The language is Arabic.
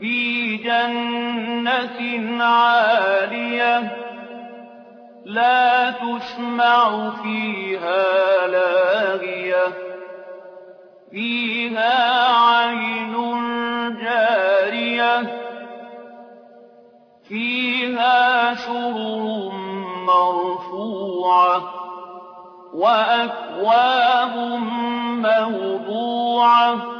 في جنة عالية لا تسمع فيها لاغية فيها عين جارية فيها سرر مرفوعة وأكواب موضوعة